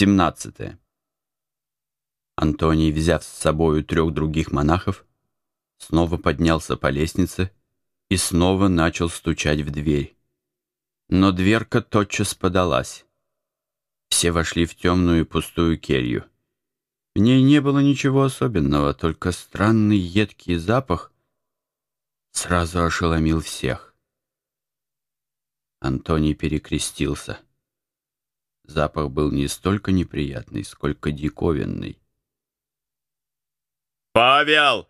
17. Антоний, взяв с собою трех других монахов, снова поднялся по лестнице и снова начал стучать в дверь. Но дверка тотчас подалась. Все вошли в темную и пустую келью. В ней не было ничего особенного, только странный едкий запах сразу ошеломил всех. Антоний перекрестился. Запах был не столько неприятный, сколько диковинный. «Павел!»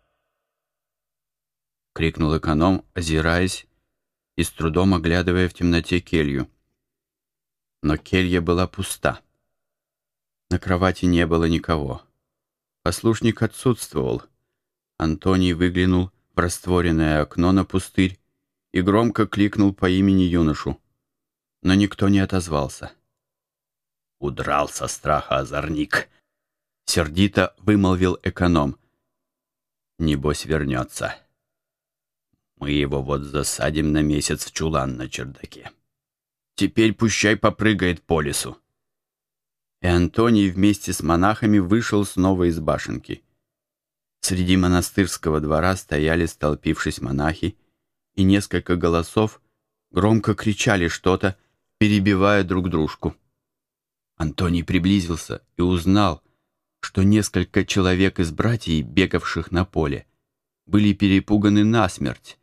— крикнул эконом, озираясь и с трудом оглядывая в темноте келью. Но келья была пуста. На кровати не было никого. Послушник отсутствовал. Антоний выглянул в растворенное окно на пустырь и громко кликнул по имени юношу. Но никто не отозвался. Удрал со страха озорник. Сердито вымолвил эконом. Небось вернется. Мы его вот засадим на месяц в чулан на чердаке. Теперь пущай попрыгает по лесу. И Антоний вместе с монахами вышел снова из башенки. Среди монастырского двора стояли, столпившись монахи, и несколько голосов громко кричали что-то, перебивая друг дружку. Антоний приблизился и узнал, что несколько человек из братьев, бегавших на поле, были перепуганы насмерть,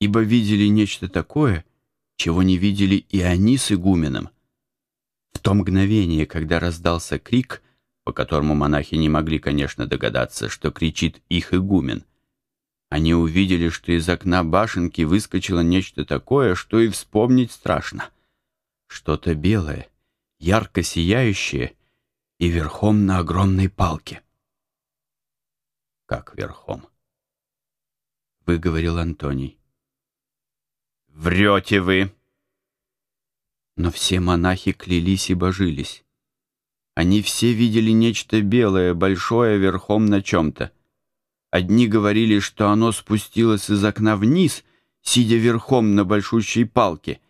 ибо видели нечто такое, чего не видели и они с игуменом. В то мгновение, когда раздался крик, по которому монахи не могли, конечно, догадаться, что кричит их игумен, они увидели, что из окна башенки выскочило нечто такое, что и вспомнить страшно. Что-то белое, ярко сияющее и верхом на огромной палке. «Как верхом?» — выговорил Антоний. «Врете вы!» Но все монахи клялись и божились. Они все видели нечто белое, большое, верхом на чем-то. Одни говорили, что оно спустилось из окна вниз, сидя верхом на большущей палке,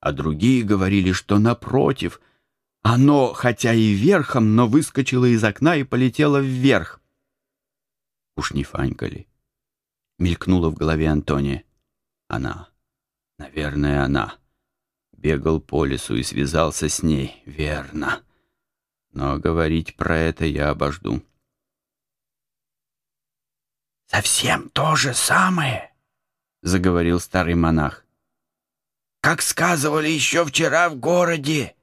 а другие говорили, что напротив, оно, хотя и верхом, но выскочило из окна и полетело вверх. Уж не Фанька ли? Мелькнуло в голове Антония. Она. Наверное, она. Бегал по лесу и связался с ней. Верно. Но говорить про это я обожду. «Совсем то же самое», — заговорил старый монах. «Как сказывали еще вчера в городе.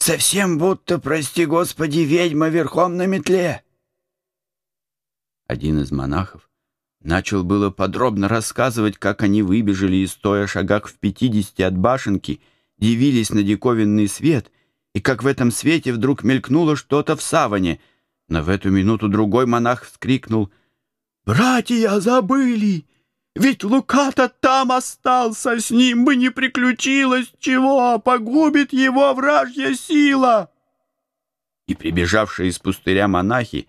Совсем будто, прости господи, ведьма верхом на метле». Один из монахов Начал было подробно рассказывать, как они выбежали и, стоя шагах в пятидесяти от башенки, дивились на диковинный свет, и как в этом свете вдруг мелькнуло что-то в саване. Но в эту минуту другой монах вскрикнул «Братья забыли! Ведь Лука-то там остался, с ним бы не приключилось чего, погубит его вражья сила!» И прибежавшие из пустыря монахи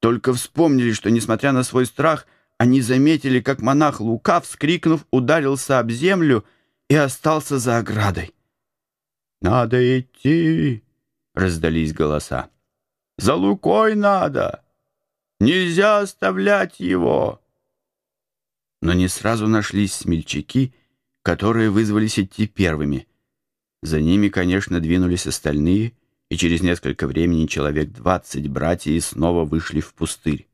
только вспомнили, что, несмотря на свой страх, — они заметили, как монах Лука, вскрикнув, ударился об землю и остался за оградой. «Надо идти!» — раздались голоса. «За Лукой надо! Нельзя оставлять его!» Но не сразу нашлись смельчаки, которые вызвались идти первыми. За ними, конечно, двинулись остальные, и через несколько времени человек двадцать братьев снова вышли в пустырь.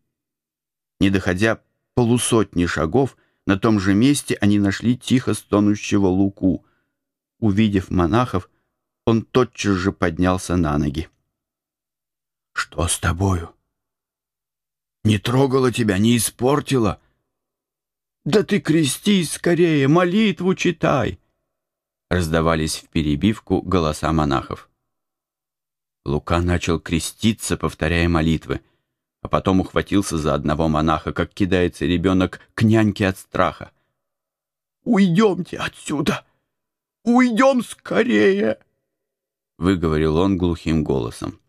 Не доходя полусотни шагов на том же месте они нашли тихо стонущего Луку. Увидев монахов, он тотчас же поднялся на ноги. «Что с тобою? Не трогала тебя, не испортила? Да ты крестись скорее, молитву читай!» Раздавались в перебивку голоса монахов. Лука начал креститься, повторяя молитвы а потом ухватился за одного монаха, как кидается ребенок к няньке от страха. «Уйдемте отсюда! Уйдем скорее!» — выговорил он глухим голосом.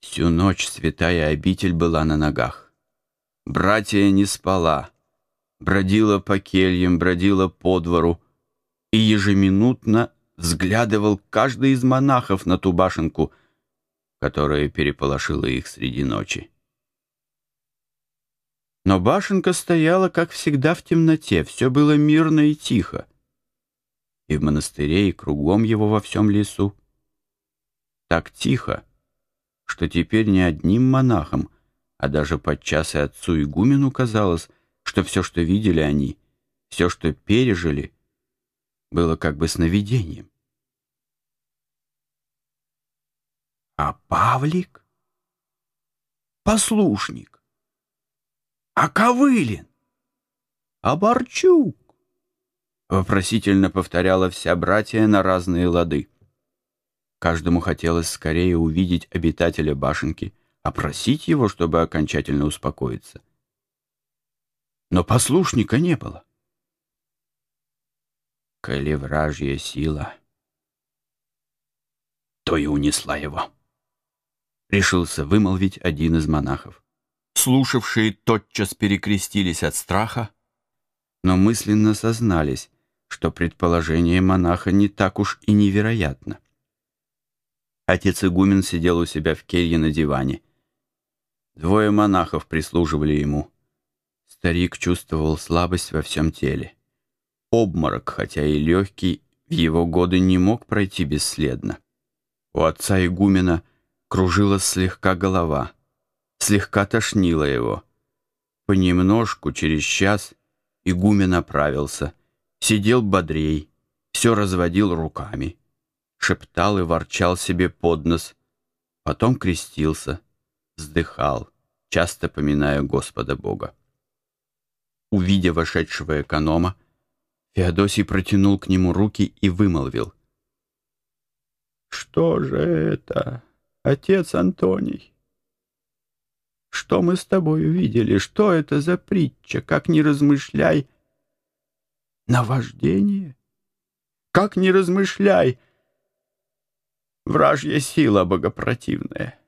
Всю ночь святая обитель была на ногах. Братья не спала, бродила по кельям, бродила по двору и ежеминутно взглядывал каждый из монахов на ту башенку, которая переполошила их среди ночи. Но башенка стояла, как всегда, в темноте, все было мирно и тихо. И в монастыре, и кругом его во всем лесу. Так тихо, что теперь не одним монахам, а даже подчас и отцу игумену казалось, что все, что видели они, все, что пережили, было как бы сновидением. А Павлик? Послушник. А Ковылин? А Борчук? Вопросительно повторяла вся братья на разные лады. Каждому хотелось скорее увидеть обитателя башенки, опросить его, чтобы окончательно успокоиться. Но послушника не было. Коли вражья сила, то и унесла его. Решился вымолвить один из монахов. Слушавшие тотчас перекрестились от страха, но мысленно сознались, что предположение монаха не так уж и невероятно. Отец игумен сидел у себя в келье на диване. Двое монахов прислуживали ему. Старик чувствовал слабость во всем теле. Обморок, хотя и легкий, в его годы не мог пройти бесследно. У отца игумена кружилась слегка голова, слегка тошнило его. Понемножку, через час, игумен оправился, сидел бодрей, все разводил руками шептал и ворчал себе под нос, потом крестился, вздыхал, часто поминая Господа Бога. Увидя вошедшего эконома, Феодосий протянул к нему руки и вымолвил. «Что же это, отец Антоний? Что мы с тобой увидели? Что это за притча? Как не размышляй, наваждение? Как не размышляй, вражья сила богопротивная.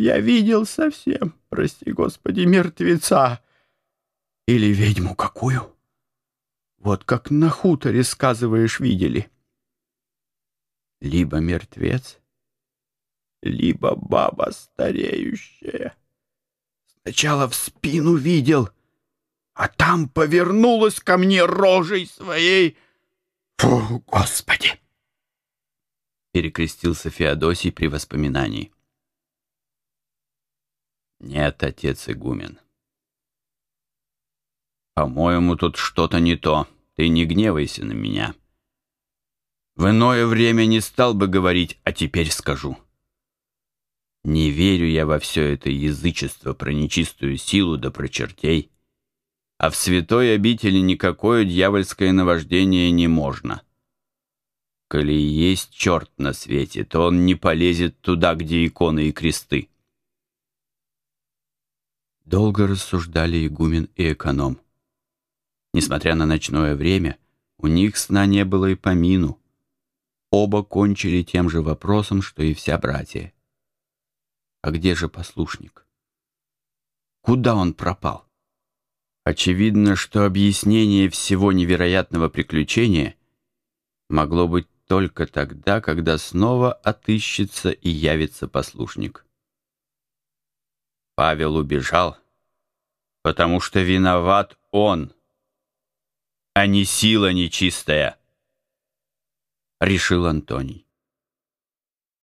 Я видел совсем, прости господи, мертвеца. Или ведьму какую? Вот как на хуторе, сказываешь, видели. Либо мертвец, либо баба стареющая. Сначала в спину видел, а там повернулась ко мне рожей своей. Фу, господи! перекрестился Феодосий при воспоминании. «Нет, отец игумен. По-моему, тут что-то не то. Ты не гневайся на меня. В иное время не стал бы говорить, а теперь скажу. Не верю я во все это язычество про нечистую силу да про чертей, а в святой обители никакое дьявольское наваждение не можно». Коли есть черт на свете, то он не полезет туда, где иконы и кресты. Долго рассуждали игумен и эконом. Несмотря на ночное время, у них сна не было и помину. Оба кончили тем же вопросом, что и вся братья. А где же послушник? Куда он пропал? Очевидно, что объяснение всего невероятного приключения могло быть только тогда, когда снова отыщется и явится послушник. Павел убежал, потому что виноват он, а не сила нечистая, решил Антоний.